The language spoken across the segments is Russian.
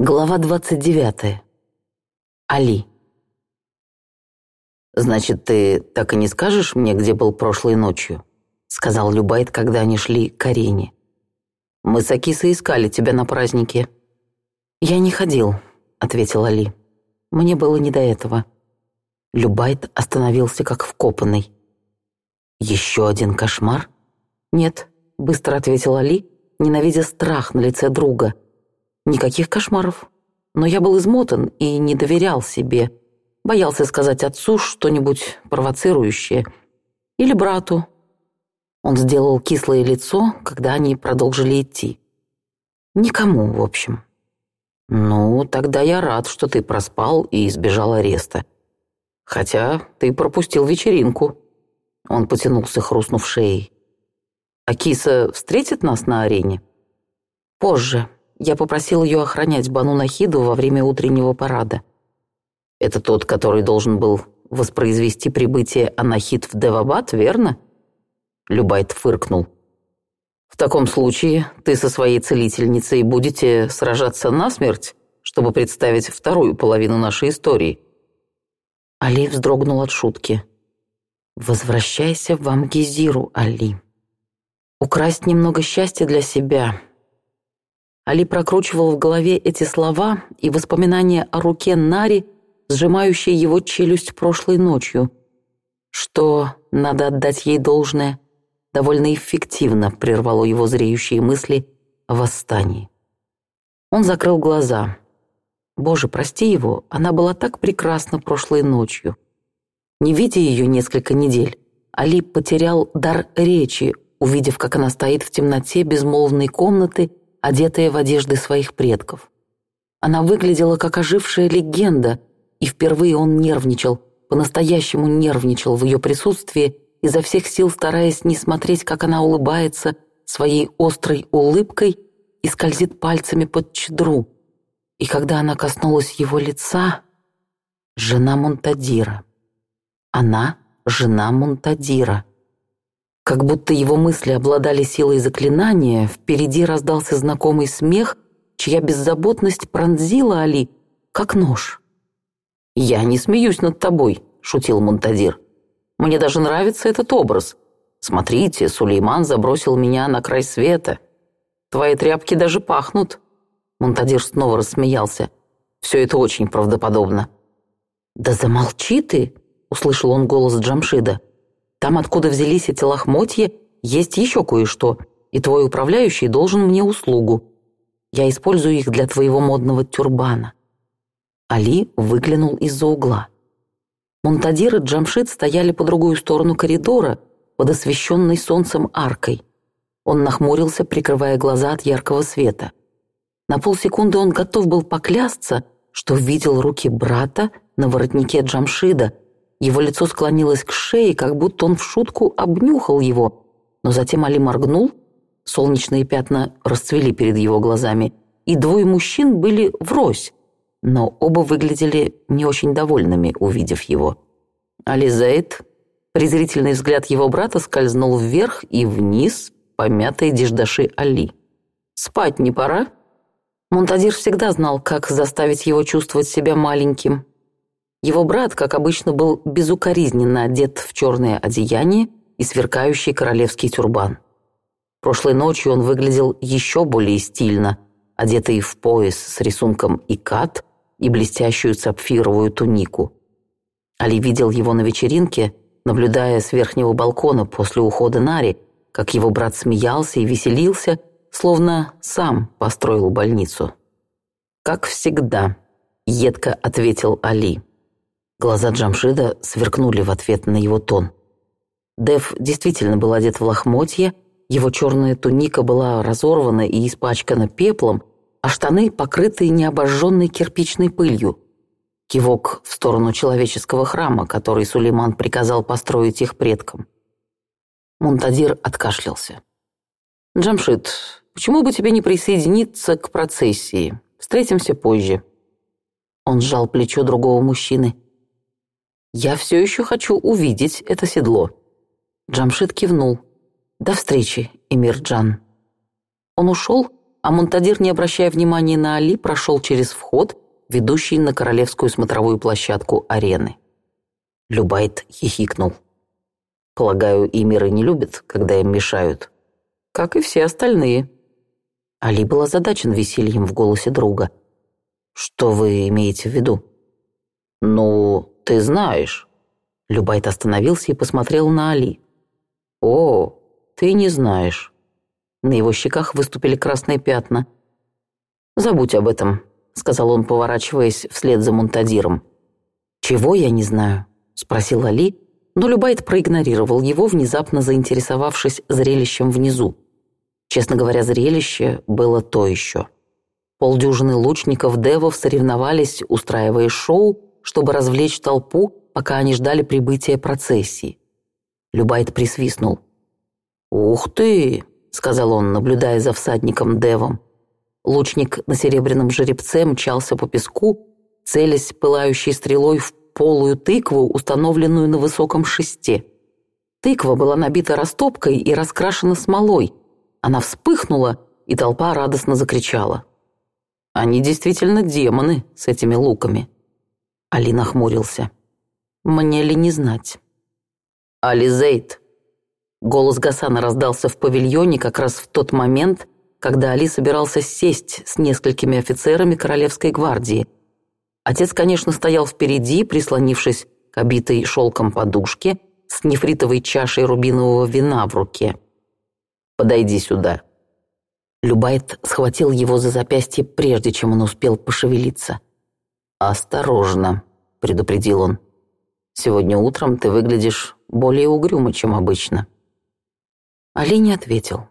Глава 29. Али. «Значит, ты так и не скажешь мне, где был прошлой ночью?» — сказал Любайт, когда они шли к арене. «Мы с Акисой искали тебя на празднике». «Я не ходил», — ответил Али. «Мне было не до этого». Любайт остановился как вкопанный. «Еще один кошмар?» «Нет», — быстро ответил Али, ненавидя страх на лице друга — Никаких кошмаров. Но я был измотан и не доверял себе. Боялся сказать отцу что-нибудь провоцирующее. Или брату. Он сделал кислое лицо, когда они продолжили идти. Никому, в общем. «Ну, тогда я рад, что ты проспал и избежал ареста. Хотя ты пропустил вечеринку». Он потянулся, хрустнув шеей. «Акиса встретит нас на арене?» «Позже», я попросил ее охранять Бану Нахиду во время утреннего парада. Это тот, который должен был воспроизвести прибытие Анахид в Девабад, верно? Любайт фыркнул. В таком случае ты со своей целительницей будете сражаться насмерть, чтобы представить вторую половину нашей истории. Али вздрогнул от шутки. «Возвращайся в Амгизиру, Али. Украсть немного счастья для себя Али прокручивал в голове эти слова и воспоминания о руке Нари, сжимающей его челюсть прошлой ночью, что, надо отдать ей должное, довольно эффективно прервало его зреющие мысли о восстании. Он закрыл глаза. Боже, прости его, она была так прекрасна прошлой ночью. Не видя ее несколько недель, Али потерял дар речи, увидев, как она стоит в темноте безмолвной комнаты одетая в одежды своих предков. Она выглядела как ожившая легенда, и впервые он нервничал, по-настоящему нервничал в ее присутствии, изо всех сил стараясь не смотреть, как она улыбается своей острой улыбкой и скользит пальцами под чедру. И когда она коснулась его лица, жена Монтадира. Она — жена Монтадира. Как будто его мысли обладали силой заклинания, впереди раздался знакомый смех, чья беззаботность пронзила Али, как нож. «Я не смеюсь над тобой», — шутил Монтадир. «Мне даже нравится этот образ. Смотрите, Сулейман забросил меня на край света. Твои тряпки даже пахнут». Монтадир снова рассмеялся. «Все это очень правдоподобно». «Да замолчи ты!» — услышал он голос Джамшида. Там, откуда взялись эти лохмотья, есть еще кое-что, и твой управляющий должен мне услугу. Я использую их для твоего модного тюрбана». Али выглянул из-за угла. Монтадир и Джамшит стояли по другую сторону коридора, под освещенной солнцем аркой. Он нахмурился, прикрывая глаза от яркого света. На полсекунды он готов был поклясться, что видел руки брата на воротнике Джамшида — его лицо склонилось к шее, как будто он в шутку обнюхал его. Но затем Али моргнул, солнечные пятна расцвели перед его глазами, и двое мужчин были врозь, но оба выглядели не очень довольными, увидев его. Али Зейд, презрительный взгляд его брата скользнул вверх и вниз, помятые деждаши Али. «Спать не пора?» Монтадир всегда знал, как заставить его чувствовать себя маленьким – его брат, как обычно, был безукоризненно одет в черное одеяние и сверкающий королевский тюрбан. Прошлой ночью он выглядел еще более стильно, одетый в пояс с рисунком икат и блестящую сапфировую тунику. Али видел его на вечеринке, наблюдая с верхнего балкона после ухода Нари, как его брат смеялся и веселился, словно сам построил больницу. «Как всегда», — едко ответил Али. Глаза Джамшида сверкнули в ответ на его тон. Дев действительно был одет в лохмотье, его черная туника была разорвана и испачкана пеплом, а штаны покрыты необожженной кирпичной пылью. Кивок в сторону человеческого храма, который Сулейман приказал построить их предкам. Мунтадир откашлялся. Джамшит, почему бы тебе не присоединиться к процессии? Встретимся позже». Он сжал плечо другого мужчины – «Я все еще хочу увидеть это седло». Джамшит кивнул. «До встречи, Эмир Джан». Он ушел, а Монтадир, не обращая внимания на Али, прошел через вход, ведущий на королевскую смотровую площадку арены. Любайт хихикнул. «Полагаю, Эмиры не любят, когда им мешают. Как и все остальные». Али был озадачен весельем в голосе друга. «Что вы имеете в виду?» «Ну, «Ты знаешь». Любайт остановился и посмотрел на Али. «О, ты не знаешь». На его щеках выступили красные пятна. «Забудь об этом», — сказал он, поворачиваясь вслед за Монтадиром. «Чего я не знаю?» — спросил Али, но Любайт проигнорировал его, внезапно заинтересовавшись зрелищем внизу. Честно говоря, зрелище было то еще. Полдюжины лучников-девов соревновались, устраивая шоу, чтобы развлечь толпу, пока они ждали прибытия процессии. Любайт присвистнул. «Ух ты!» — сказал он, наблюдая за всадником Девом. Лучник на серебряном жеребце мчался по песку, целясь пылающей стрелой в полую тыкву, установленную на высоком шесте. Тыква была набита растопкой и раскрашена смолой. Она вспыхнула, и толпа радостно закричала. «Они действительно демоны с этими луками», Али нахмурился. «Мне ли не знать?» «Али Зейд!» Голос Гасана раздался в павильоне как раз в тот момент, когда Али собирался сесть с несколькими офицерами Королевской гвардии. Отец, конечно, стоял впереди, прислонившись к обитой шелком подушке с нефритовой чашей рубинового вина в руке. «Подойди сюда». Любайт схватил его за запястье, прежде чем он успел пошевелиться – «Осторожно», — предупредил он. «Сегодня утром ты выглядишь более угрюмо, чем обычно». Али не ответил.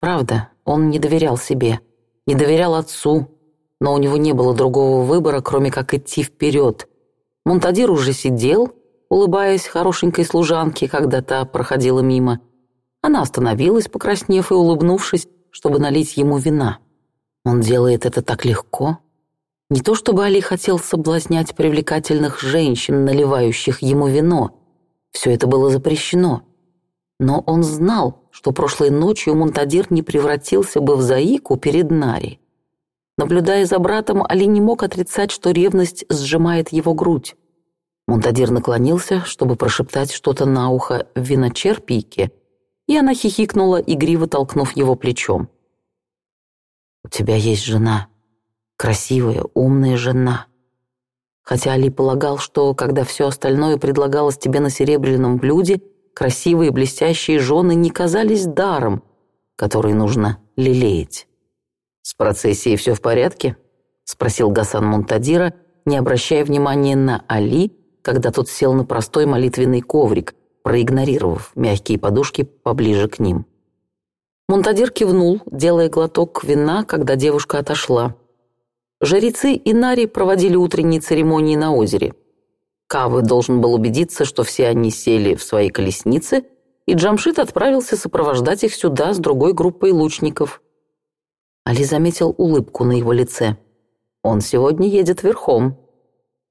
Правда, он не доверял себе, не доверял отцу, но у него не было другого выбора, кроме как идти вперед. Монтадир уже сидел, улыбаясь хорошенькой служанке, когда та проходила мимо. Она остановилась, покраснев и улыбнувшись, чтобы налить ему вина. Он делает это так легко, не то чтобы Али хотел соблазнять привлекательных женщин, наливающих ему вино. Все это было запрещено. Но он знал, что прошлой ночью Мунтадир не превратился бы в заику перед Нари. Наблюдая за братом, Али не мог отрицать, что ревность сжимает его грудь. Мунтадир наклонился, чтобы прошептать что-то на ухо в виночерпийке, и она хихикнула, игриво толкнув его плечом. «У тебя есть жена», Красивая, умная жена. Хотя Али полагал, что, когда все остальное предлагалось тебе на серебряном блюде, красивые блестящие жены не казались даром, который нужно лелеять. «С процессией все в порядке?» — спросил Гасан Монтадира, не обращая внимания на Али, когда тот сел на простой молитвенный коврик, проигнорировав мягкие подушки поближе к ним. Монтадир кивнул, делая глоток вина, когда девушка отошла жрецы и Нари проводили утренние церемонии на озере. Кавы должен был убедиться, что все они сели в свои колесницы, и Джамшит отправился сопровождать их сюда с другой группой лучников. Али заметил улыбку на его лице. «Он сегодня едет верхом».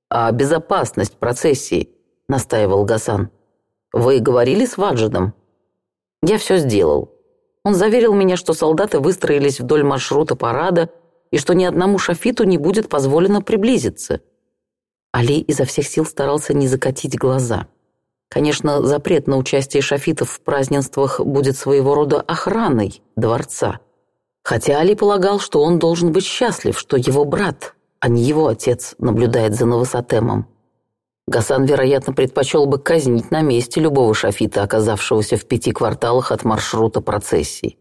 «А безопасность процессии», — настаивал Гасан. «Вы говорили с Ваджидом?» «Я все сделал. Он заверил меня, что солдаты выстроились вдоль маршрута парада, и что ни одному шафиту не будет позволено приблизиться. Али изо всех сил старался не закатить глаза. Конечно, запрет на участие шафитов в празднествах будет своего рода охраной дворца. Хотя Али полагал, что он должен быть счастлив, что его брат, а не его отец, наблюдает за Новосатемом. Гасан, вероятно, предпочел бы казнить на месте любого шафита, оказавшегося в пяти кварталах от маршрута процессий.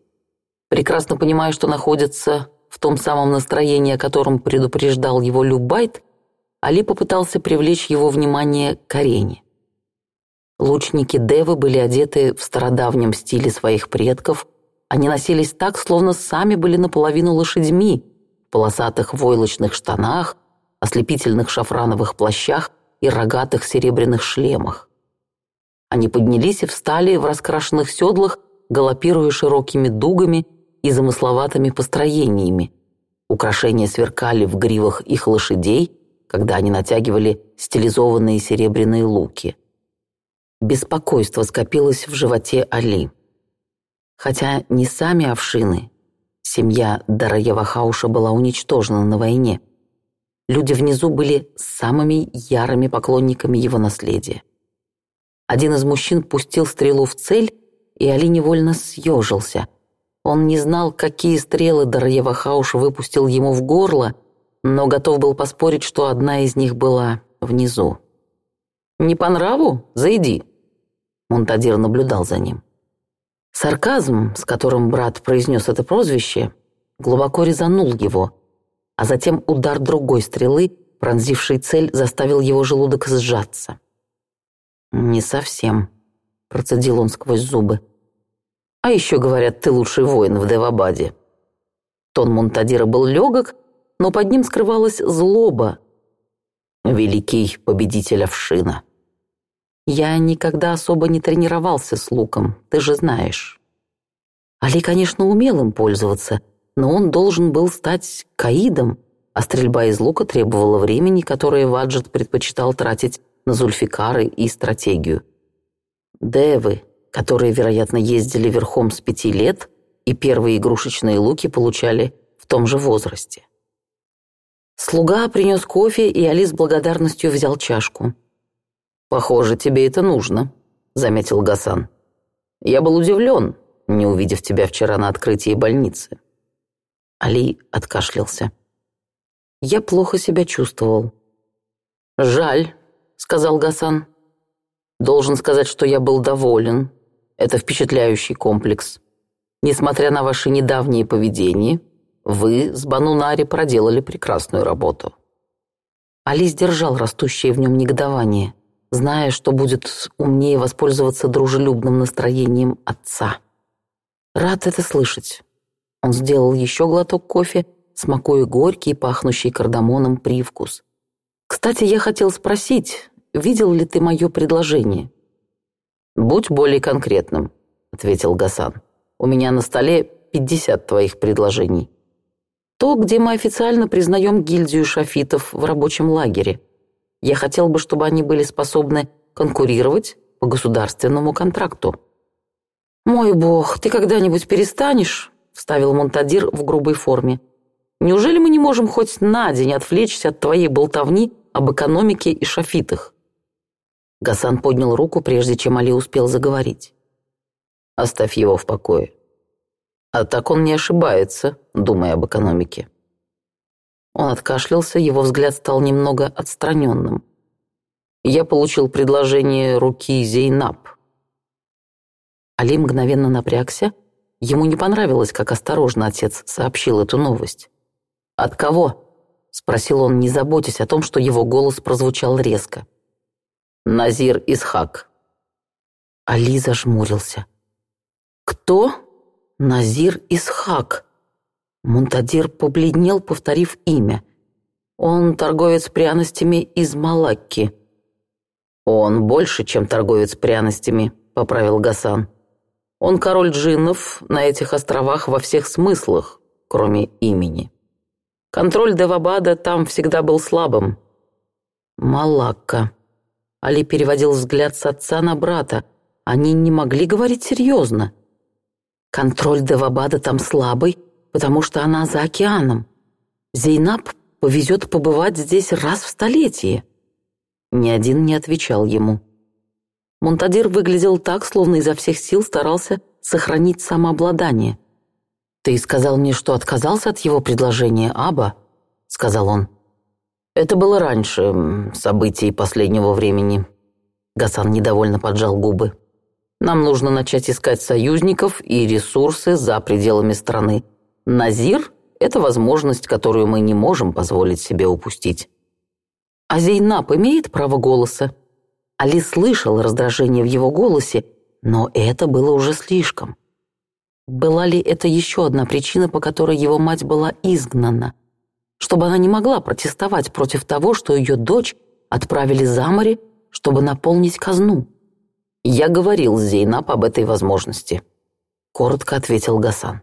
Прекрасно понимая, что находится в том самом настроении, о котором предупреждал его Любайт, Али попытался привлечь его внимание к арене. Лучники Девы были одеты в стародавнем стиле своих предков. Они носились так, словно сами были наполовину лошадьми, в полосатых войлочных штанах, ослепительных шафрановых плащах и рогатых серебряных шлемах. Они поднялись и встали в раскрашенных седлах, галопируя широкими дугами – и замысловатыми построениями. Украшения сверкали в гривах их лошадей, когда они натягивали стилизованные серебряные луки. Беспокойство скопилось в животе Али. Хотя не сами овшины, семья Дараева Хауша была уничтожена на войне. Люди внизу были самыми ярыми поклонниками его наследия. Один из мужчин пустил стрелу в цель, и Али невольно съежился – он не знал, какие стрелы Дарьева Хауш выпустил ему в горло, но готов был поспорить, что одна из них была внизу. «Не по нраву? Зайди!» Монтадир наблюдал за ним. Сарказм, с которым брат произнес это прозвище, глубоко резанул его, а затем удар другой стрелы, пронзивший цель, заставил его желудок сжаться. «Не совсем», — процедил он сквозь зубы. А еще, говорят, ты лучший воин в Девабаде. Тон Монтадира был легок, но под ним скрывалась злоба. Великий победитель овшина. Я никогда особо не тренировался с луком, ты же знаешь. Али, конечно, умел им пользоваться, но он должен был стать каидом, а стрельба из лука требовала времени, которое Ваджет предпочитал тратить на зульфикары и стратегию. Девы, которые, вероятно, ездили верхом с пяти лет и первые игрушечные луки получали в том же возрасте. Слуга принес кофе, и Али с благодарностью взял чашку. «Похоже, тебе это нужно», — заметил Гасан. «Я был удивлен, не увидев тебя вчера на открытии больницы». Али откашлялся. «Я плохо себя чувствовал». «Жаль», — сказал Гасан. «Должен сказать, что я был доволен. Это впечатляющий комплекс. Несмотря на ваши недавние поведения, вы с Банунари проделали прекрасную работу». Али держал растущее в нем негодование, зная, что будет умнее воспользоваться дружелюбным настроением отца. «Рад это слышать». Он сделал еще глоток кофе, смакуя горький, пахнущий кардамоном привкус. «Кстати, я хотел спросить, видел ли ты мое предложение?» «Будь более конкретным», — ответил Гасан. «У меня на столе 50 твоих предложений. То, где мы официально признаем гильдию шафитов в рабочем лагере. Я хотел бы, чтобы они были способны конкурировать по государственному контракту». «Мой бог, ты когда-нибудь перестанешь?» — вставил Монтадир в грубой форме. «Неужели мы не можем хоть на день отвлечься от твоей болтовни об экономике и шафитах?» Гасан поднял руку, прежде чем Али успел заговорить. «Оставь его в покое. А так он не ошибается, думая об экономике». Он откашлялся, его взгляд стал немного отстраненным. «Я получил предложение руки Зейнаб». Али мгновенно напрягся. Ему не понравилось, как осторожно отец сообщил эту новость. «От кого?» — спросил он, не заботясь о том, что его голос прозвучал резко. Назир Исхак». Али зажмурился. «Кто?» «Назир Исхак». Мунтадир побледнел, повторив имя. «Он торговец пряностями из Малакки». «Он больше, чем торговец пряностями», — поправил Гасан. «Он король джиннов на этих островах во всех смыслах, кроме имени. Контроль Девабада там всегда был слабым». «Малакка», Али переводил взгляд с отца на брата. Они не могли говорить серьезно. Контроль Давабада там слабый, потому что она за океаном. Зейнаб повезет побывать здесь раз в столетие. Ни один не отвечал ему. Монтадир выглядел так, словно изо всех сил старался сохранить самообладание. «Ты сказал мне, что отказался от его предложения, Аба?» — сказал он. Это было раньше событий последнего времени. Гасан недовольно поджал губы. Нам нужно начать искать союзников и ресурсы за пределами страны. Назир – это возможность, которую мы не можем позволить себе упустить. А Зейнаб имеет право голоса? Али слышал раздражение в его голосе, но это было уже слишком. Была ли это еще одна причина, по которой его мать была изгнана – чтобы она не могла протестовать против того, что ее дочь отправили за море, чтобы наполнить казну. «Я говорил Зейнап об этой возможности», — коротко ответил Гасан.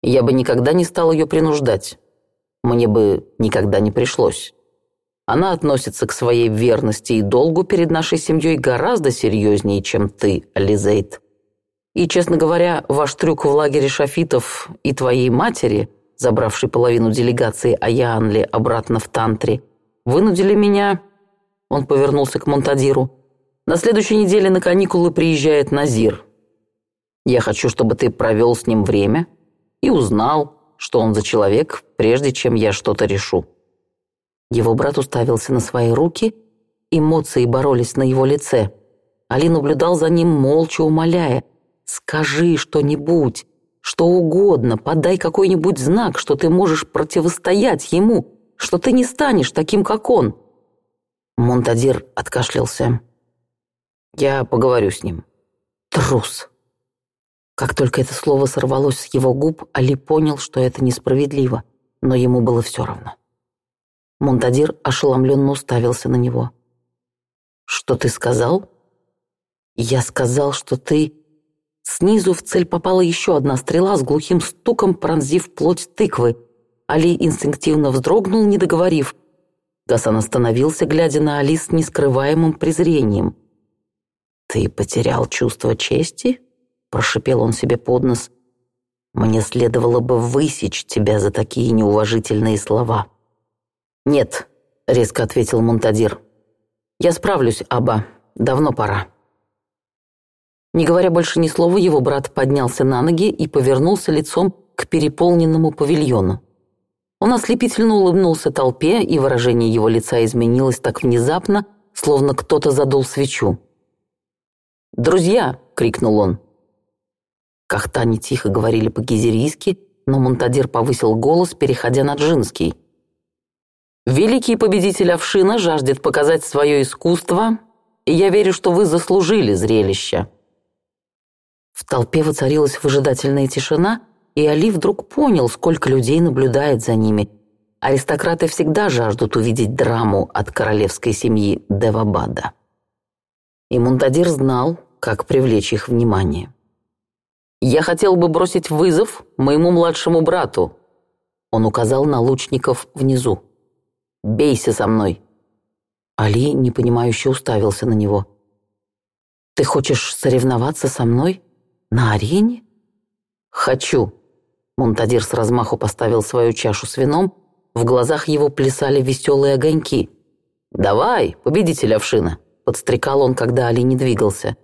«Я бы никогда не стал ее принуждать. Мне бы никогда не пришлось. Она относится к своей верности и долгу перед нашей семьей гораздо серьезнее, чем ты, Лизейд. И, честно говоря, ваш трюк в лагере шафитов и твоей матери — забравший половину делегации Аяанли обратно в Тантри, вынудили меня...» Он повернулся к Монтадиру. «На следующей неделе на каникулы приезжает Назир. Я хочу, чтобы ты провел с ним время и узнал, что он за человек, прежде чем я что-то решу». Его брат уставился на свои руки, эмоции боролись на его лице. Али наблюдал за ним, молча умоляя. «Скажи что-нибудь, что угодно, подай какой-нибудь знак, что ты можешь противостоять ему, что ты не станешь таким, как он». Монтадир откашлялся. «Я поговорю с ним». «Трус!» Как только это слово сорвалось с его губ, Али понял, что это несправедливо, но ему было все равно. Монтадир ошеломленно уставился на него. «Что ты сказал?» «Я сказал, что ты...» Снизу в цель попала еще одна стрела с глухим стуком, пронзив плоть тыквы. Али инстинктивно вздрогнул, не договорив. Гасан остановился, глядя на Али с нескрываемым презрением. «Ты потерял чувство чести?» – прошипел он себе под нос. «Мне следовало бы высечь тебя за такие неуважительные слова». «Нет», – резко ответил Монтадир. «Я справлюсь, Аба. Давно пора». Не говоря больше ни слова, его брат поднялся на ноги и повернулся лицом к переполненному павильону. Он ослепительно улыбнулся толпе, и выражение его лица изменилось так внезапно, словно кто-то задул свечу. «Друзья!» — крикнул он. Кахтани тихо говорили по-гизерийски, но Монтадир повысил голос, переходя на джинский. «Великий победитель Овшина жаждет показать свое искусство, и я верю, что вы заслужили зрелище». В толпе воцарилась выжидательная тишина, и Али вдруг понял, сколько людей наблюдает за ними. Аристократы всегда жаждут увидеть драму от королевской семьи Девабада. И Мунтадир знал, как привлечь их внимание. «Я хотел бы бросить вызов моему младшему брату», он указал на лучников внизу. «Бейся со мной!» Али непонимающе уставился на него. «Ты хочешь соревноваться со мной?» На арене? Хочу. Монтадир с размаху поставил свою чашу с вином. В глазах его плясали веселые огоньки. «Давай, победитель овшина!» Подстрекал он, когда Али не двигался.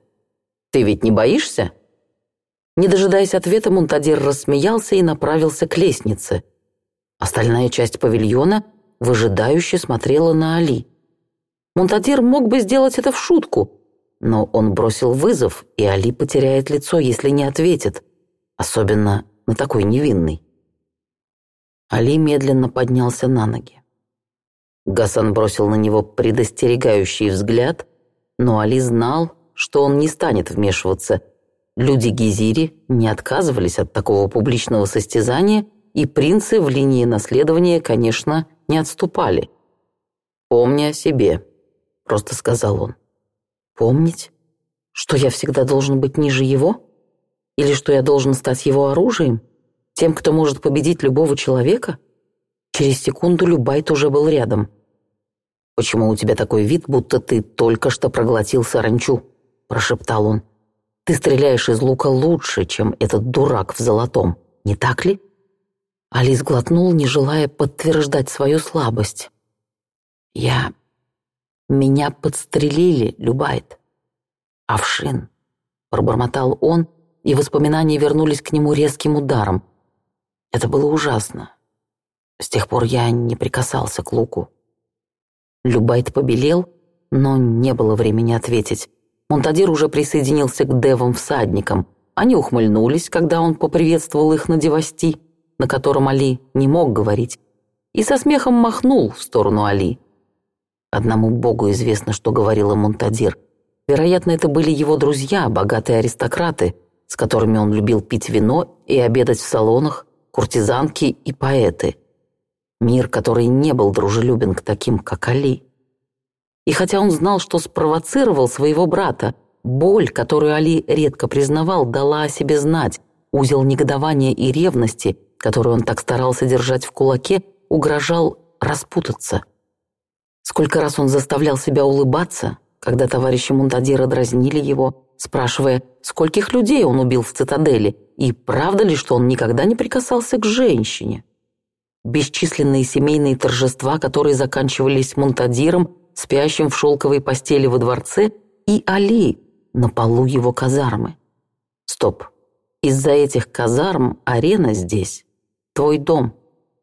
«Ты ведь не боишься?» Не дожидаясь ответа, Мунтадир рассмеялся и направился к лестнице. Остальная часть павильона выжидающе смотрела на Али. Мунтадир мог бы сделать это в шутку, но он бросил вызов, и Али потеряет лицо, если не ответит, особенно на такой невинный. Али медленно поднялся на ноги. Гасан бросил на него предостерегающий взгляд, но Али знал, что он не станет вмешиваться. Люди Гизири не отказывались от такого публичного состязания, и принцы в линии наследования, конечно, не отступали. «Помни о себе», — просто сказал он. Помнить? Что я всегда должен быть ниже его? Или что я должен стать его оружием? Тем, кто может победить любого человека? Через секунду Любайт уже был рядом. «Почему у тебя такой вид, будто ты только что проглотил саранчу?» – прошептал он. «Ты стреляешь из лука лучше, чем этот дурак в золотом, не так ли?» Алис глотнул, не желая подтверждать свою слабость. «Я «Меня подстрелили, Любайт!» «Овшин!» — пробормотал он, и воспоминания вернулись к нему резким ударом. Это было ужасно. С тех пор я не прикасался к луку. Любайт побелел, но не было времени ответить. Монтадир уже присоединился к девам-всадникам. Они ухмыльнулись, когда он поприветствовал их на девости, на котором Али не мог говорить, и со смехом махнул в сторону Али. Одному богу известно, что говорила Монтадир. Вероятно, это были его друзья, богатые аристократы, с которыми он любил пить вино и обедать в салонах, куртизанки и поэты. Мир, который не был дружелюбен к таким, как Али. И хотя он знал, что спровоцировал своего брата, боль, которую Али редко признавал, дала о себе знать. Узел негодования и ревности, который он так старался держать в кулаке, угрожал распутаться – Сколько раз он заставлял себя улыбаться, когда товарищи Мунтадира дразнили его, спрашивая, скольких людей он убил в цитадели, и правда ли, что он никогда не прикасался к женщине. Бесчисленные семейные торжества, которые заканчивались Мунтадиром, спящим в шелковой постели во дворце, и Али на полу его казармы. Стоп. Из-за этих казарм арена здесь. Твой дом.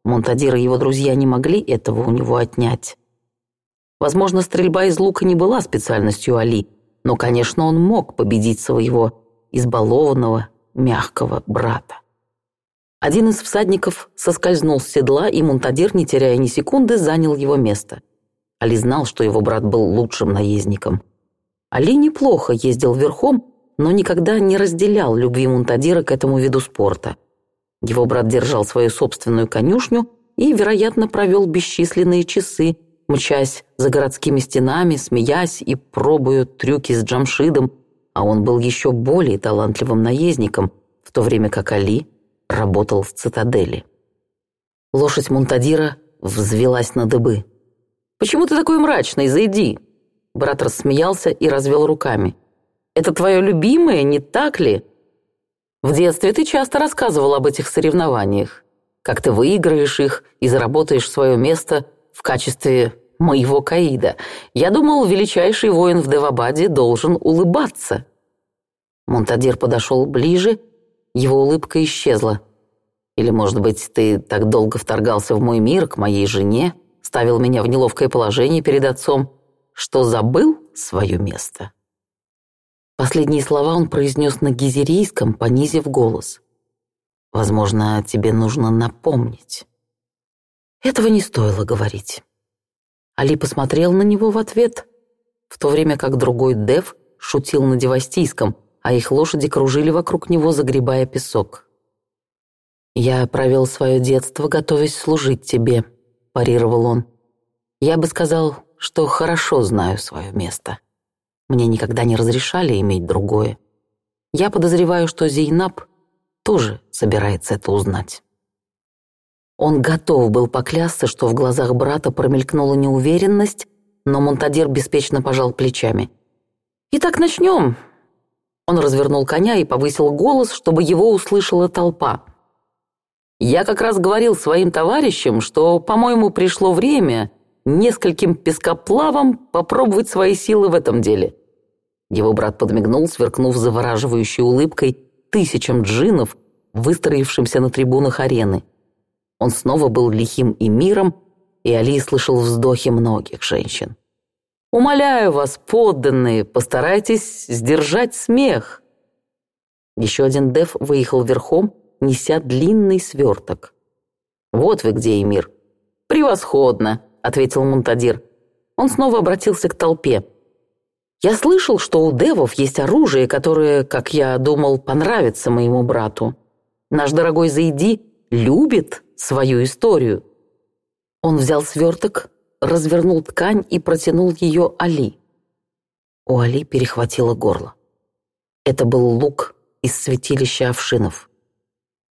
Монтадир и его друзья не могли этого у него отнять. Возможно, стрельба из лука не была специальностью Али, но, конечно, он мог победить своего избалованного, мягкого брата. Один из всадников соскользнул с седла, и мунтадир, не теряя ни секунды, занял его место. Али знал, что его брат был лучшим наездником. Али неплохо ездил верхом, но никогда не разделял любви мунтадира к этому виду спорта. Его брат держал свою собственную конюшню и, вероятно, провел бесчисленные часы, мчась за городскими стенами, смеясь и пробуя трюки с Джамшидом, а он был еще более талантливым наездником, в то время как Али работал в цитадели. Лошадь Монтадира взвелась на дыбы. «Почему ты такой мрачный? Зайди!» Брат рассмеялся и развел руками. «Это твое любимое, не так ли?» «В детстве ты часто рассказывал об этих соревнованиях, как ты выиграешь их и заработаешь свое место в качестве моего Каида. Я думал, величайший воин в Девабаде должен улыбаться. Монтадир подошел ближе, его улыбка исчезла. Или, может быть, ты так долго вторгался в мой мир, к моей жене, ставил меня в неловкое положение перед отцом, что забыл свое место. Последние слова он произнес на гизерийском, понизив голос. «Возможно, тебе нужно напомнить». Этого не стоило говорить. Али посмотрел на него в ответ, в то время как другой Дев шутил на девастийском, а их лошади кружили вокруг него, загребая песок. «Я провел свое детство, готовясь служить тебе», – парировал он. «Я бы сказал, что хорошо знаю свое место. Мне никогда не разрешали иметь другое. Я подозреваю, что Зейнаб тоже собирается это узнать». Он готов был поклясться, что в глазах брата промелькнула неуверенность, но Монтадир беспечно пожал плечами. «Итак, начнем!» Он развернул коня и повысил голос, чтобы его услышала толпа. «Я как раз говорил своим товарищам, что, по-моему, пришло время нескольким пескоплавам попробовать свои силы в этом деле». Его брат подмигнул, сверкнув завораживающей улыбкой тысячам джинов, выстроившимся на трибунах арены. Он снова был лихим и миром, и Али слышал вздохи многих женщин. «Умоляю вас, подданные, постарайтесь сдержать смех». Еще один Дев выехал верхом, неся длинный сверток. «Вот вы где, Эмир!» «Превосходно!» — ответил Мунтадир. Он снова обратился к толпе. «Я слышал, что у девов есть оружие, которое, как я думал, понравится моему брату. Наш дорогой Зайди любит свою историю». Он взял сверток, развернул ткань и протянул ее Али. У Али перехватило горло. Это был лук из святилища овшинов.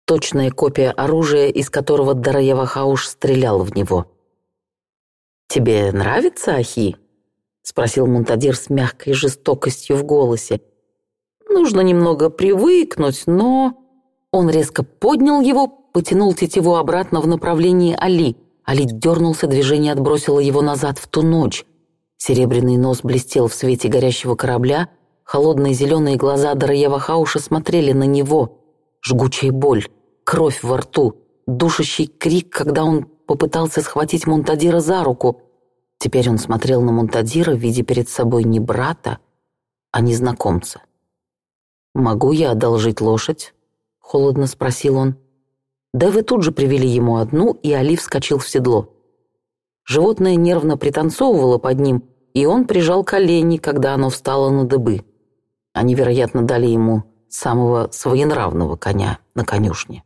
Точная копия оружия, из которого Дараевахауш стрелял в него. «Тебе нравится, Ахи?» — спросил Монтадир с мягкой жестокостью в голосе. «Нужно немного привыкнуть, но...» Он резко поднял его, потянул тетиву обратно в направлении Али. Али дернулся, движение отбросило его назад в ту ночь. Серебряный нос блестел в свете горящего корабля, холодные зеленые глаза Дараева Хауша смотрели на него. Жгучая боль, кровь во рту, душащий крик, когда он попытался схватить Монтадира за руку. Теперь он смотрел на Монтадира, видя перед собой не брата, а незнакомца. «Могу я одолжить лошадь?» — холодно спросил он. Девы тут же привели ему одну, и Али вскочил в седло. Животное нервно пританцовывало под ним, и он прижал колени, когда оно встало на дыбы. Они, вероятно, дали ему самого своенравного коня на конюшне.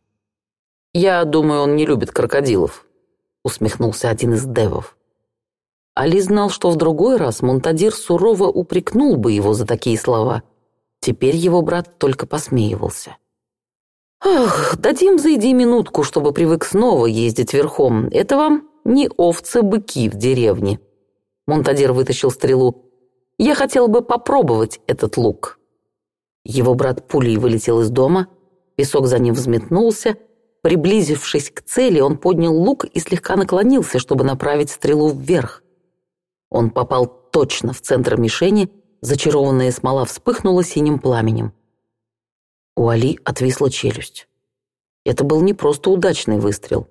«Я думаю, он не любит крокодилов», — усмехнулся один из девов. Али знал, что в другой раз Монтадир сурово упрекнул бы его за такие слова. Теперь его брат только посмеивался. Ах, дадим зайди минутку, чтобы привык снова ездить верхом. Это вам не овцы-быки в деревне. Монтадир вытащил стрелу. Я хотел бы попробовать этот лук. Его брат пулей вылетел из дома, песок за ним взметнулся. Приблизившись к цели, он поднял лук и слегка наклонился, чтобы направить стрелу вверх. Он попал точно в центр мишени, зачарованная смола вспыхнула синим пламенем. У Али отвисла челюсть. Это был не просто удачный выстрел.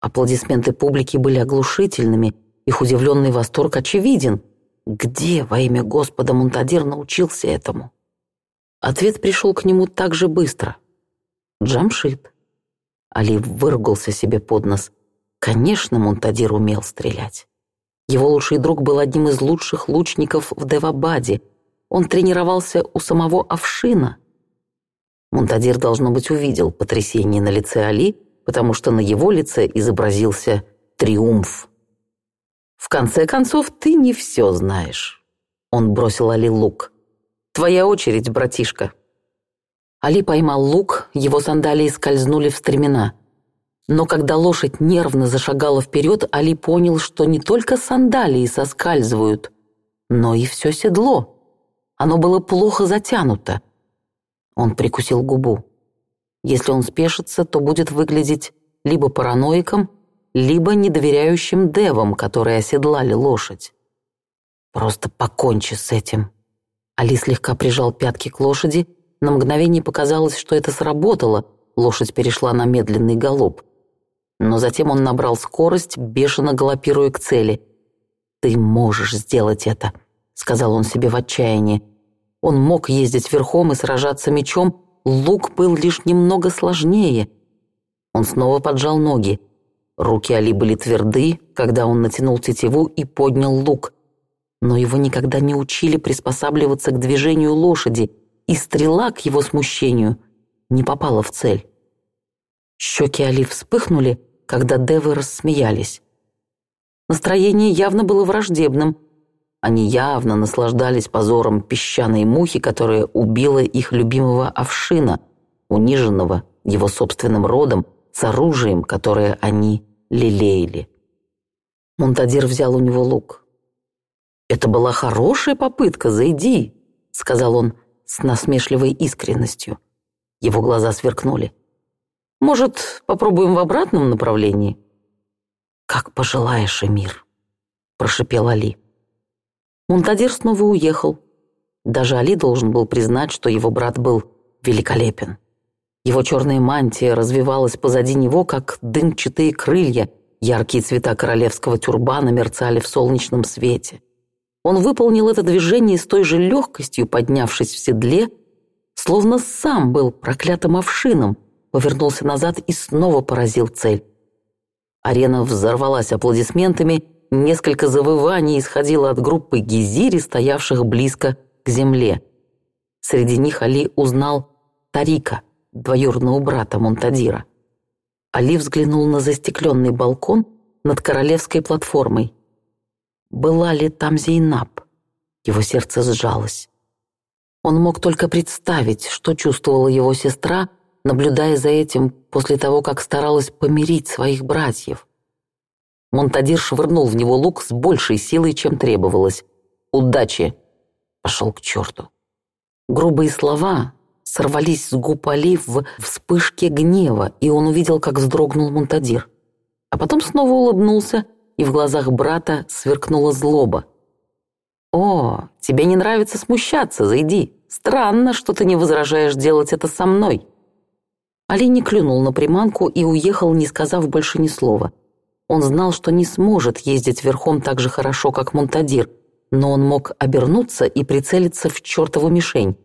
Аплодисменты публики были оглушительными, их удивленный восторг очевиден. Где во имя Господа Монтадир научился этому? Ответ пришел к нему так же быстро. Джамшит. Али выругался себе под нос. Конечно, Монтадир умел стрелять. Его лучший друг был одним из лучших лучников в Девабаде. Он тренировался у самого Авшина. — Мунтадир, должно быть, увидел потрясение на лице Али, потому что на его лице изобразился триумф. «В конце концов, ты не все знаешь», — он бросил Али лук. «Твоя очередь, братишка». Али поймал лук, его сандалии скользнули в стремена. Но когда лошадь нервно зашагала вперед, Али понял, что не только сандалии соскальзывают, но и все седло. Оно было плохо затянуто — он прикусил губу. Если он спешится, то будет выглядеть либо параноиком, либо недоверяющим девам, которые оседлали лошадь. «Просто покончи с этим». Али слегка прижал пятки к лошади. На мгновение показалось, что это сработало. Лошадь перешла на медленный галоп. Но затем он набрал скорость, бешено галопируя к цели. «Ты можешь сделать это», — сказал он себе в отчаянии. Он мог ездить верхом и сражаться мечом, лук был лишь немного сложнее. Он снова поджал ноги. Руки Али были тверды, когда он натянул тетиву и поднял лук. Но его никогда не учили приспосабливаться к движению лошади, и стрела, к его смущению, не попала в цель. Щеки Али вспыхнули, когда Девы рассмеялись. Настроение явно было враждебным — они явно наслаждались позором песчаной мухи, которая убила их любимого овшина, униженного его собственным родом, с оружием, которое они лелеяли. Монтадир взял у него лук. «Это была хорошая попытка, зайди», — сказал он с насмешливой искренностью. Его глаза сверкнули. «Может, попробуем в обратном направлении?» «Как пожелаешь, Эмир», — прошепел Али. Мунтадир снова уехал. Даже Али должен был признать, что его брат был великолепен. Его черная мантия развивалась позади него, как дымчатые крылья, яркие цвета королевского тюрбана мерцали в солнечном свете. Он выполнил это движение с той же легкостью, поднявшись в седле, словно сам был проклятым овшином, повернулся назад и снова поразил цель. Арена взорвалась аплодисментами – Несколько завываний исходило от группы гизири, стоявших близко к земле. Среди них Али узнал Тарика, двоюродного брата Монтадира. Али взглянул на застекленный балкон над королевской платформой. Была ли там Зейнаб? Его сердце сжалось. Он мог только представить, что чувствовала его сестра, наблюдая за этим после того, как старалась помирить своих братьев. Монтадир швырнул в него лук с большей силой, чем требовалось. «Удачи!» Пошел к черту. Грубые слова сорвались с губ Али в вспышке гнева, и он увидел, как вздрогнул Монтадир. А потом снова улыбнулся, и в глазах брата сверкнула злоба. «О, тебе не нравится смущаться, зайди. Странно, что ты не возражаешь делать это со мной». Али не клюнул на приманку и уехал, не сказав больше ни слова – он знал, что не сможет ездить верхом так же хорошо, как Монтадир, но он мог обернуться и прицелиться в чертову мишень.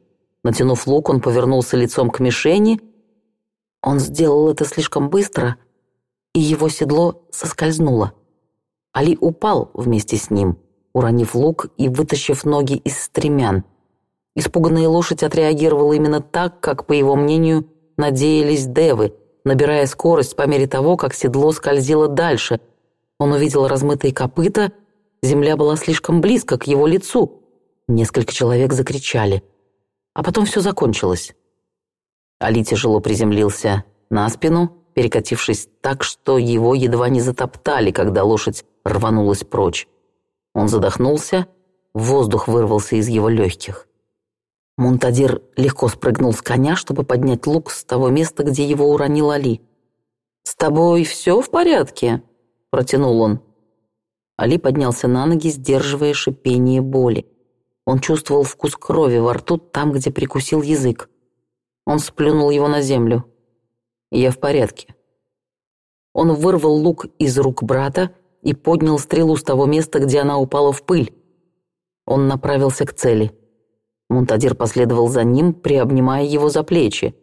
Натянув лук, он повернулся лицом к мишени. Он сделал это слишком быстро, и его седло соскользнуло. Али упал вместе с ним, уронив лук и вытащив ноги из стремян. Испуганная лошадь отреагировала именно так, как, по его мнению, надеялись девы — набирая скорость по мере того, как седло скользило дальше. Он увидел размытые копыта, земля была слишком близко к его лицу. Несколько человек закричали. А потом все закончилось. Али тяжело приземлился на спину, перекатившись так, что его едва не затоптали, когда лошадь рванулась прочь. Он задохнулся, воздух вырвался из его легких. Мунтадир легко спрыгнул с коня, чтобы поднять лук с того места, где его уронил Али. «С тобой все в порядке?» – протянул он. Али поднялся на ноги, сдерживая шипение боли. Он чувствовал вкус крови во рту там, где прикусил язык. Он сплюнул его на землю. «Я в порядке». Он вырвал лук из рук брата и поднял стрелу с того места, где она упала в пыль. Он направился к цели – Мунтадир последовал за ним, приобнимая его за плечи.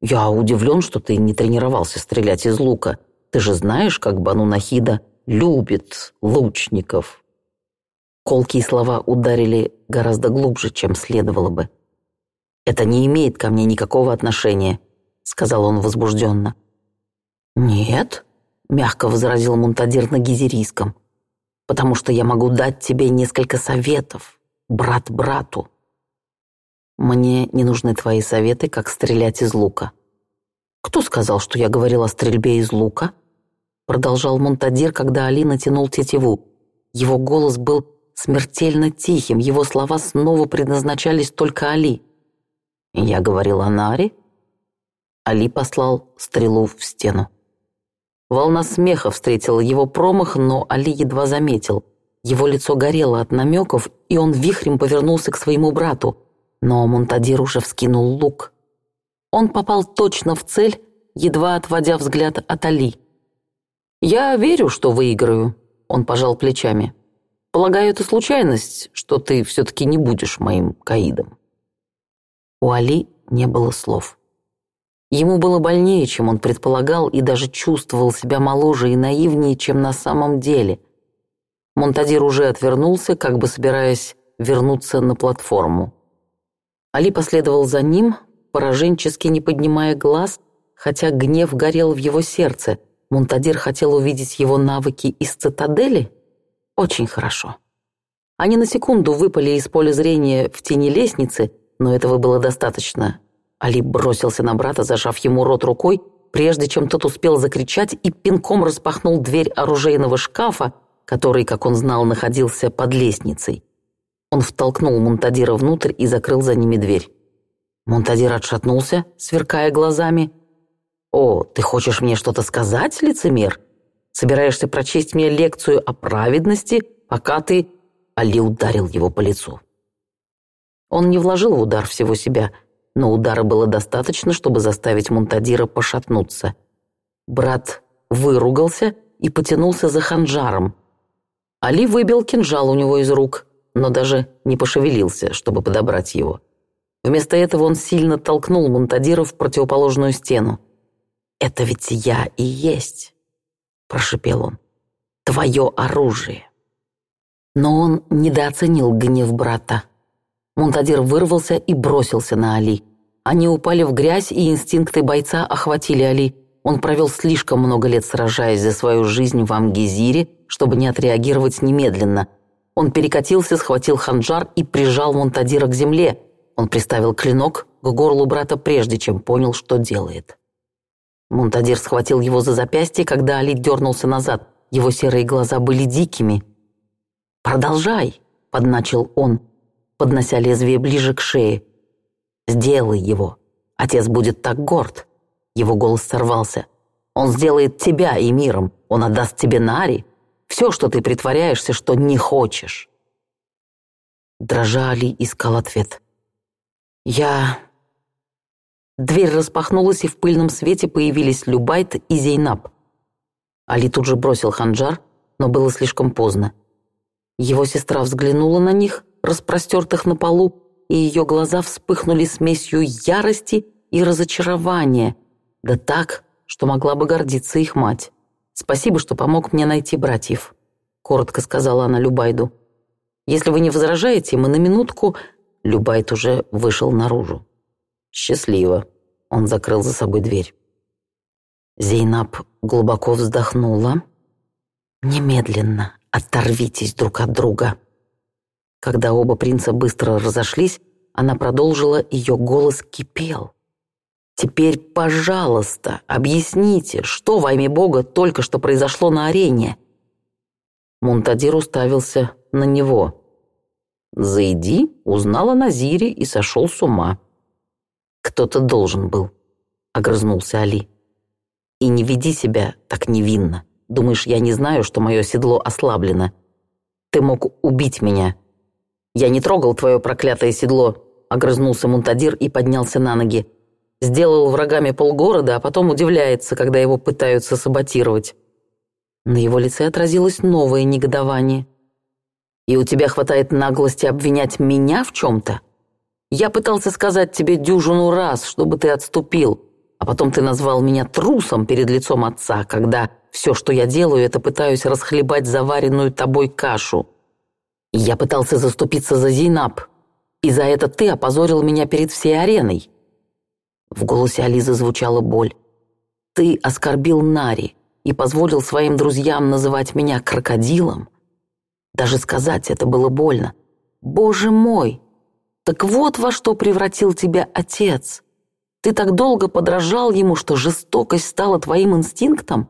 «Я удивлен, что ты не тренировался стрелять из лука. Ты же знаешь, как Бану Нахида любит лучников». Колкие слова ударили гораздо глубже, чем следовало бы. «Это не имеет ко мне никакого отношения», — сказал он возбужденно. «Нет», — мягко возразил Мунтадир на гизерийском, «потому что я могу дать тебе несколько советов, брат брату». Мне не нужны твои советы, как стрелять из лука». «Кто сказал, что я говорил о стрельбе из лука?» Продолжал Монтадир, когда Али натянул тетиву. Его голос был смертельно тихим, его слова снова предназначались только Али. «Я говорил о Наре?» Али послал стрелу в стену. Волна смеха встретила его промах, но Али едва заметил. Его лицо горело от намеков, и он вихрем повернулся к своему брату – но Монтадир уже вскинул лук. Он попал точно в цель, едва отводя взгляд от Али. «Я верю, что выиграю», — он пожал плечами. «Полагаю, это случайность, что ты все-таки не будешь моим каидом». У Али не было слов. Ему было больнее, чем он предполагал, и даже чувствовал себя моложе и наивнее, чем на самом деле. Монтадир уже отвернулся, как бы собираясь вернуться на платформу. Али последовал за ним, пораженчески не поднимая глаз, хотя гнев горел в его сердце. Мунтадир хотел увидеть его навыки из цитадели? Очень хорошо. Они на секунду выпали из поля зрения в тени лестницы, но этого было достаточно. Али бросился на брата, зажав ему рот рукой, прежде чем тот успел закричать и пинком распахнул дверь оружейного шкафа, который, как он знал, находился под лестницей. Он втолкнул Монтадира внутрь и закрыл за ними дверь. Монтадир отшатнулся, сверкая глазами. «О, ты хочешь мне что-то сказать, лицемер? Собираешься прочесть мне лекцию о праведности, пока ты...» Али ударил его по лицу. Он не вложил в удар всего себя, но удара было достаточно, чтобы заставить Монтадира пошатнуться. Брат выругался и потянулся за ханжаром. Али выбил кинжал у него из рук но даже не пошевелился, чтобы подобрать его. Вместо этого он сильно толкнул Монтадира в противоположную стену. «Это ведь я и есть», — прошипел он, — «твое оружие». Но он недооценил гнев брата. Монтадир вырвался и бросился на Али. Они упали в грязь, и инстинкты бойца охватили Али. Он провел слишком много лет сражаясь за свою жизнь в Амгизире, чтобы не отреагировать немедленно, он перекатился, схватил ханджар и прижал Монтадира к земле. Он приставил клинок к горлу брата, прежде чем понял, что делает. Монтадир схватил его за запястье, когда Али дернулся назад. Его серые глаза были дикими. «Продолжай!» — подначил он, поднося лезвие ближе к шее. «Сделай его. Отец будет так горд». Его голос сорвался. «Он сделает тебя и миром. Он отдаст тебе Нари, все, что ты притворяешься, что не хочешь. Дрожа Али искал ответ. Я... Дверь распахнулась, и в пыльном свете появились Любайт и Зейнаб. Али тут же бросил ханджар, но было слишком поздно. Его сестра взглянула на них, распростертых на полу, и ее глаза вспыхнули смесью ярости и разочарования, да так, что могла бы гордиться их мать. Спасибо, что помог мне найти братьев коротко сказала она Любайду. «Если вы не возражаете, мы на минутку...» Любайд уже вышел наружу. «Счастливо!» Он закрыл за собой дверь. Зейнаб глубоко вздохнула. «Немедленно оторвитесь друг от друга!» Когда оба принца быстро разошлись, она продолжила, ее голос кипел. «Теперь, пожалуйста, объясните, что во имя Бога только что произошло на арене? Мунтадир уставился на него. Зайди узнала о Назире и сошел с ума. «Кто-то должен был», — огрызнулся Али. «И не веди себя так невинно. Думаешь, я не знаю, что мое седло ослаблено? Ты мог убить меня». «Я не трогал твое проклятое седло», — огрызнулся Мунтадир и поднялся на ноги. «Сделал врагами полгорода, а потом удивляется, когда его пытаются саботировать». На его лице отразилось новое негодование. «И у тебя хватает наглости обвинять меня в чем-то? Я пытался сказать тебе дюжину раз, чтобы ты отступил, а потом ты назвал меня трусом перед лицом отца, когда все, что я делаю, это пытаюсь расхлебать заваренную тобой кашу. И я пытался заступиться за Зейнаб, и за это ты опозорил меня перед всей ареной». В голосе Ализы звучала боль. «Ты оскорбил Нари и позволил своим друзьям называть меня крокодилом. Даже сказать это было больно. «Боже мой! Так вот во что превратил тебя отец! Ты так долго подражал ему, что жестокость стала твоим инстинктом?»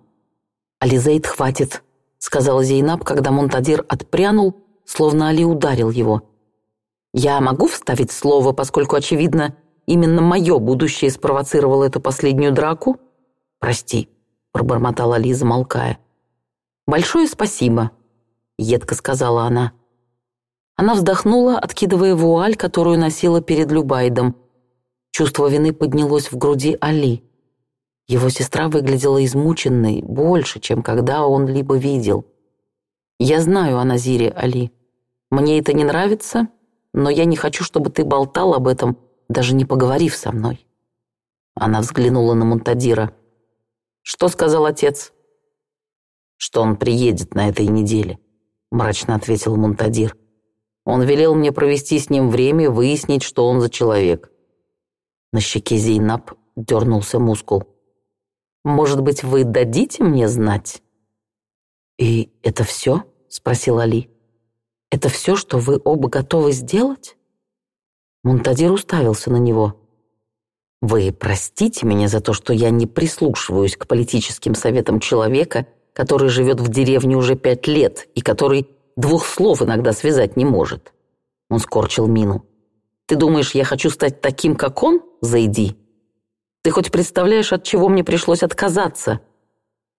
«Ализейд, хватит!» — сказала Зейнаб, когда Монтадир отпрянул, словно Али ударил его. «Я могу вставить слово, поскольку, очевидно, именно мое будущее спровоцировало эту последнюю драку? Прости» пробормотала Лиза, молкая. «Большое спасибо», — едко сказала она. Она вздохнула, откидывая вуаль, которую носила перед Любайдом. Чувство вины поднялось в груди Али. Его сестра выглядела измученной больше, чем когда он либо видел. «Я знаю о Назире, Али. Мне это не нравится, но я не хочу, чтобы ты болтал об этом, даже не поговорив со мной». Она взглянула на Монтадира. Что сказал отец? Что он приедет на этой неделе, мрачно ответил Монтадир. Он велел мне провести с ним время, выяснить, что он за человек. На щеке Зейнаб дернулся мускул. «Может быть, вы дадите мне знать?» «И это все?» — спросил Али. «Это все, что вы оба готовы сделать?» Мунтадир уставился на него. Вы простите меня за то, что я не прислушиваюсь к политическим советам человека, который живет в деревне уже пять лет и который двух слов иногда связать не может. Он скорчил мину. Ты думаешь, я хочу стать таким, как он? Зайди. Ты хоть представляешь, от чего мне пришлось отказаться?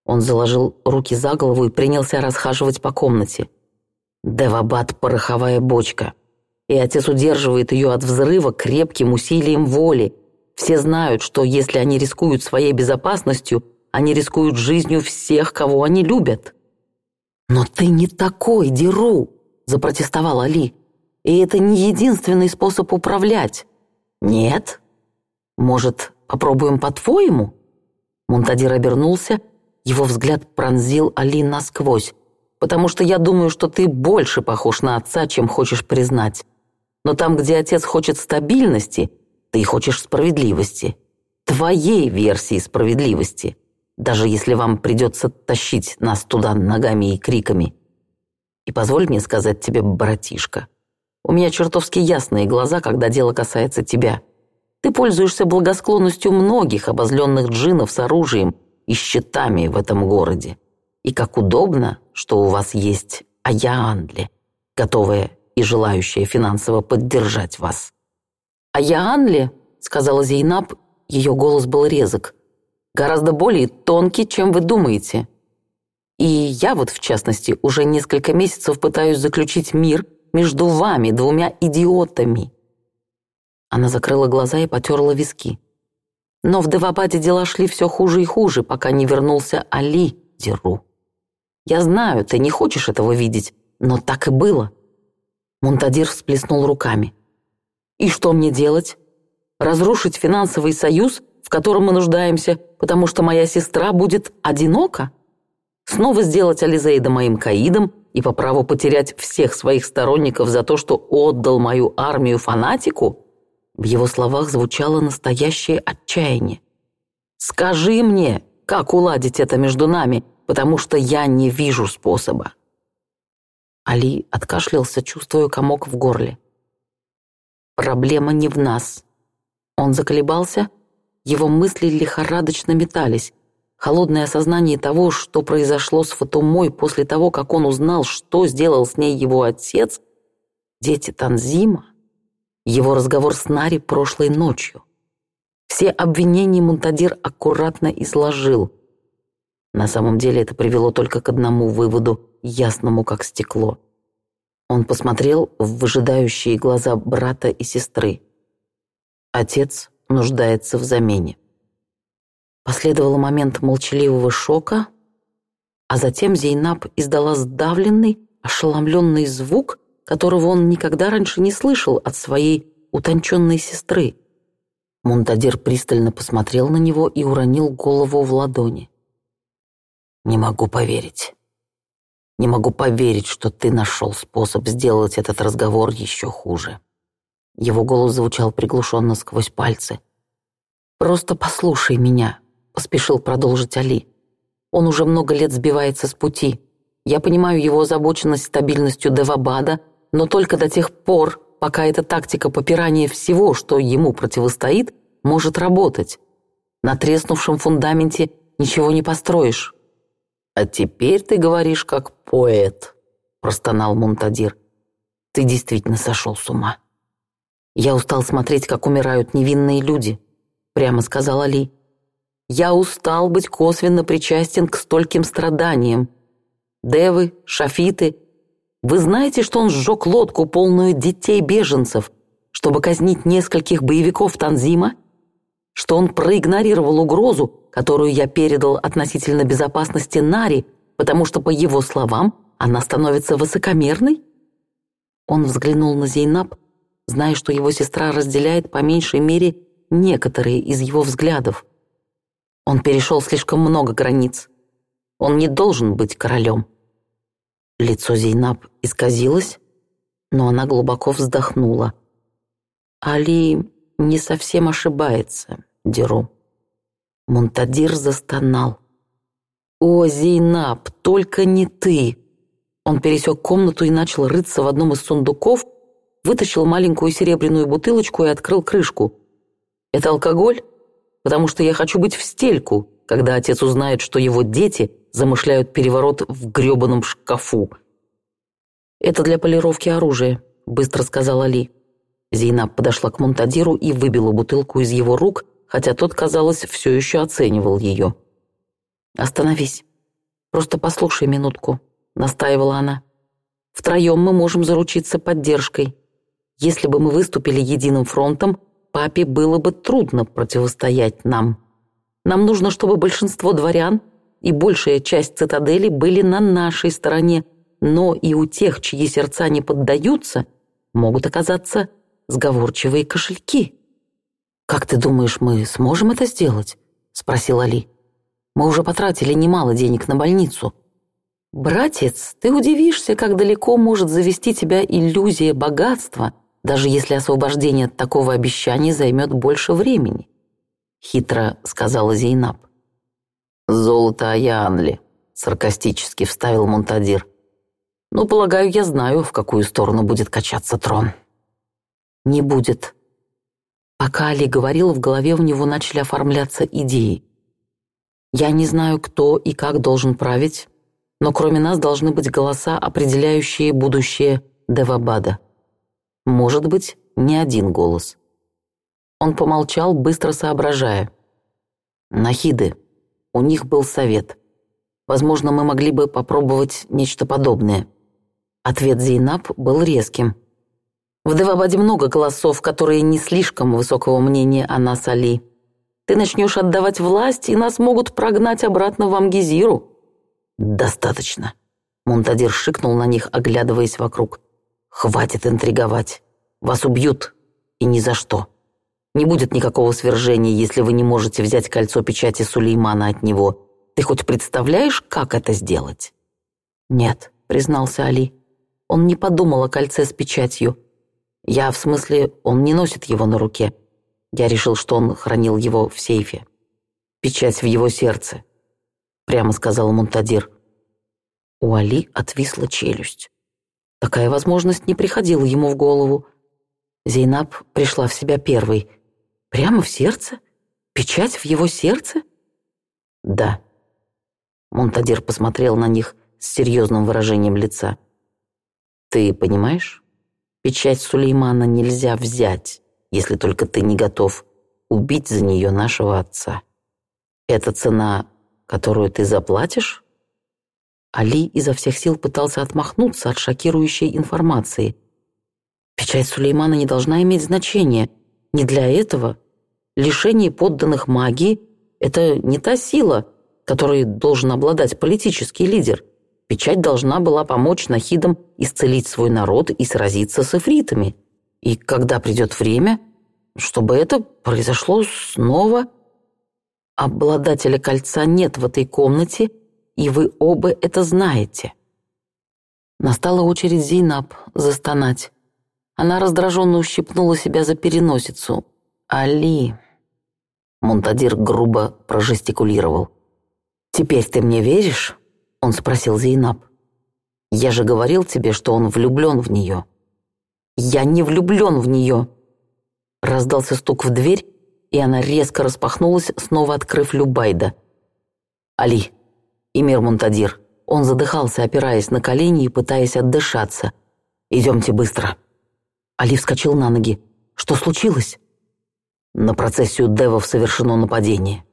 Он заложил руки за голову и принялся расхаживать по комнате. Девабад – пороховая бочка. И отец удерживает ее от взрыва крепким усилием воли – все знают, что если они рискуют своей безопасностью, они рискуют жизнью всех, кого они любят. «Но ты не такой, Деру!» – запротестовал Али. «И это не единственный способ управлять». «Нет? Может, попробуем по-твоему?» Мунтадир обернулся, его взгляд пронзил Али насквозь. «Потому что я думаю, что ты больше похож на отца, чем хочешь признать. Но там, где отец хочет стабильности – ты хочешь справедливости. Твоей версии справедливости. Даже если вам придется тащить нас туда ногами и криками. И позволь мне сказать тебе, братишка, у меня чертовски ясные глаза, когда дело касается тебя. Ты пользуешься благосклонностью многих обозленных джинов с оружием и щитами в этом городе. И как удобно, что у вас есть аяандли, готовая и желающая финансово поддержать вас. «А я Анли», — сказала Зейнаб, ее голос был резок, «гораздо более тонкий, чем вы думаете. И я вот, в частности, уже несколько месяцев пытаюсь заключить мир между вами, двумя идиотами». Она закрыла глаза и потерла виски. Но в Девабаде дела шли все хуже и хуже, пока не вернулся Али Деру. «Я знаю, ты не хочешь этого видеть, но так и было». Монтадир всплеснул руками. И что мне делать? Разрушить финансовый союз, в котором мы нуждаемся, потому что моя сестра будет одинока? Снова сделать Ализейда моим каидом и по праву потерять всех своих сторонников за то, что отдал мою армию фанатику? В его словах звучало настоящее отчаяние. «Скажи мне, как уладить это между нами, потому что я не вижу способа». Али откашлялся, чувствуя комок в горле. Проблема не в нас. Он заколебался, его мысли лихорадочно метались. Холодное осознание того, что произошло с Фатумой после того, как он узнал, что сделал с ней его отец, дети Танзима, его разговор с Нари прошлой ночью. Все обвинения Мунтадир аккуратно изложил. На самом деле это привело только к одному выводу, ясному как стекло – он посмотрел в выжидающие глаза брата и сестры. Отец нуждается в замене. Последовал момент молчаливого шока, а затем Зейнаб издала сдавленный, ошеломленный звук, которого он никогда раньше не слышал от своей утонченной сестры. Мунтадир пристально посмотрел на него и уронил голову в ладони. «Не могу поверить». Не могу поверить, что ты нашел способ сделать этот разговор еще хуже». Его голос звучал приглушенно сквозь пальцы. «Просто послушай меня», — поспешил продолжить Али. «Он уже много лет сбивается с пути. Я понимаю его озабоченность стабильностью Девабада, но только до тех пор, пока эта тактика попирания всего, что ему противостоит, может работать. На треснувшем фундаменте ничего не построишь. «А теперь ты говоришь как поэт», — простонал Мунтадир. «Ты действительно сошел с ума». «Я устал смотреть, как умирают невинные люди», — прямо сказал Али. «Я устал быть косвенно причастен к стольким страданиям. Девы, шафиты. Вы знаете, что он сжег лодку, полную детей-беженцев, чтобы казнить нескольких боевиков Танзима? Что он проигнорировал угрозу, которую я передал относительно безопасности Нари, потому что, по его словам, она становится высокомерной? Он взглянул на Зейнаб, зная, что его сестра разделяет по меньшей мере некоторые из его взглядов. Он перешел слишком много границ. Он не должен быть королем. Лицо Зейнаб исказилось, но она глубоко вздохнула. «Али не совсем ошибается, Деру». Монтадир застонал. «О, Зейнаб, только не ты!» Он пересек комнату и начал рыться в одном из сундуков, вытащил маленькую серебряную бутылочку и открыл крышку. «Это алкоголь? Потому что я хочу быть в стельку, когда отец узнает, что его дети замышляют переворот в грёбаном шкафу». «Это для полировки оружия», — быстро сказал Али. Зейнаб подошла к Монтадиру и выбила бутылку из его рук — хотя тот, казалось, все еще оценивал ее. «Остановись. Просто послушай минутку», — настаивала она. «Втроем мы можем заручиться поддержкой. Если бы мы выступили единым фронтом, папе было бы трудно противостоять нам. Нам нужно, чтобы большинство дворян и большая часть цитадели были на нашей стороне, но и у тех, чьи сердца не поддаются, могут оказаться сговорчивые кошельки». «Как ты думаешь, мы сможем это сделать?» — спросил Али. «Мы уже потратили немало денег на больницу». «Братец, ты удивишься, как далеко может завести тебя иллюзия богатства, даже если освобождение от такого обещания займет больше времени», — хитро сказала Зейнаб. «Золото Аянли», — саркастически вставил Монтадир. «Ну, полагаю, я знаю, в какую сторону будет качаться трон». «Не будет», Пока Али говорил, в голове у него начали оформляться идеи. «Я не знаю, кто и как должен править, но кроме нас должны быть голоса, определяющие будущее Девабада. Может быть, не один голос». Он помолчал, быстро соображая. «Нахиды. У них был совет. Возможно, мы могли бы попробовать нечто подобное». Ответ Зейнаб был резким – в Девабаде много голосов, которые не слишком высокого мнения о нас, Али. Ты начнешь отдавать власть, и нас могут прогнать обратно в Амгизиру». «Достаточно», — Мунтадир шикнул на них, оглядываясь вокруг. «Хватит интриговать. Вас убьют. И ни за что. Не будет никакого свержения, если вы не можете взять кольцо печати Сулеймана от него. Ты хоть представляешь, как это сделать?» «Нет», — признался Али. Он не подумал о кольце с печатью. Я в смысле, он не носит его на руке. Я решил, что он хранил его в сейфе. Печать в его сердце. Прямо сказал Мунтадир. У Али отвисла челюсть. Такая возможность не приходила ему в голову. Зейнаб пришла в себя первой. Прямо в сердце? Печать в его сердце? Да. Монтадир посмотрел на них с серьезным выражением лица. «Ты понимаешь?» Печать Сулеймана нельзя взять, если только ты не готов убить за нее нашего отца. Это цена, которую ты заплатишь?» Али изо всех сил пытался отмахнуться от шокирующей информации. «Печать Сулеймана не должна иметь значения. Не для этого. Лишение подданных магии — это не та сила, которой должен обладать политический лидер. Печать должна была помочь нахидам исцелить свой народ и сразиться с эфритами. И когда придет время, чтобы это произошло снова. Обладателя кольца нет в этой комнате, и вы оба это знаете. Настала очередь Зейнаб застонать. Она раздраженно ущипнула себя за переносицу. «Али!» Монтадир грубо прожестикулировал. «Теперь ты мне веришь?» Он спросил Зейнаб. «Я же говорил тебе, что он влюблен в нее». «Я не влюблен в нее!» Раздался стук в дверь, и она резко распахнулась, снова открыв Любайда. «Али!» «Имир Монтадир. Он задыхался, опираясь на колени и пытаясь отдышаться. «Идемте быстро!» Али вскочил на ноги. «Что случилось?» «На процессию Девов совершено нападение».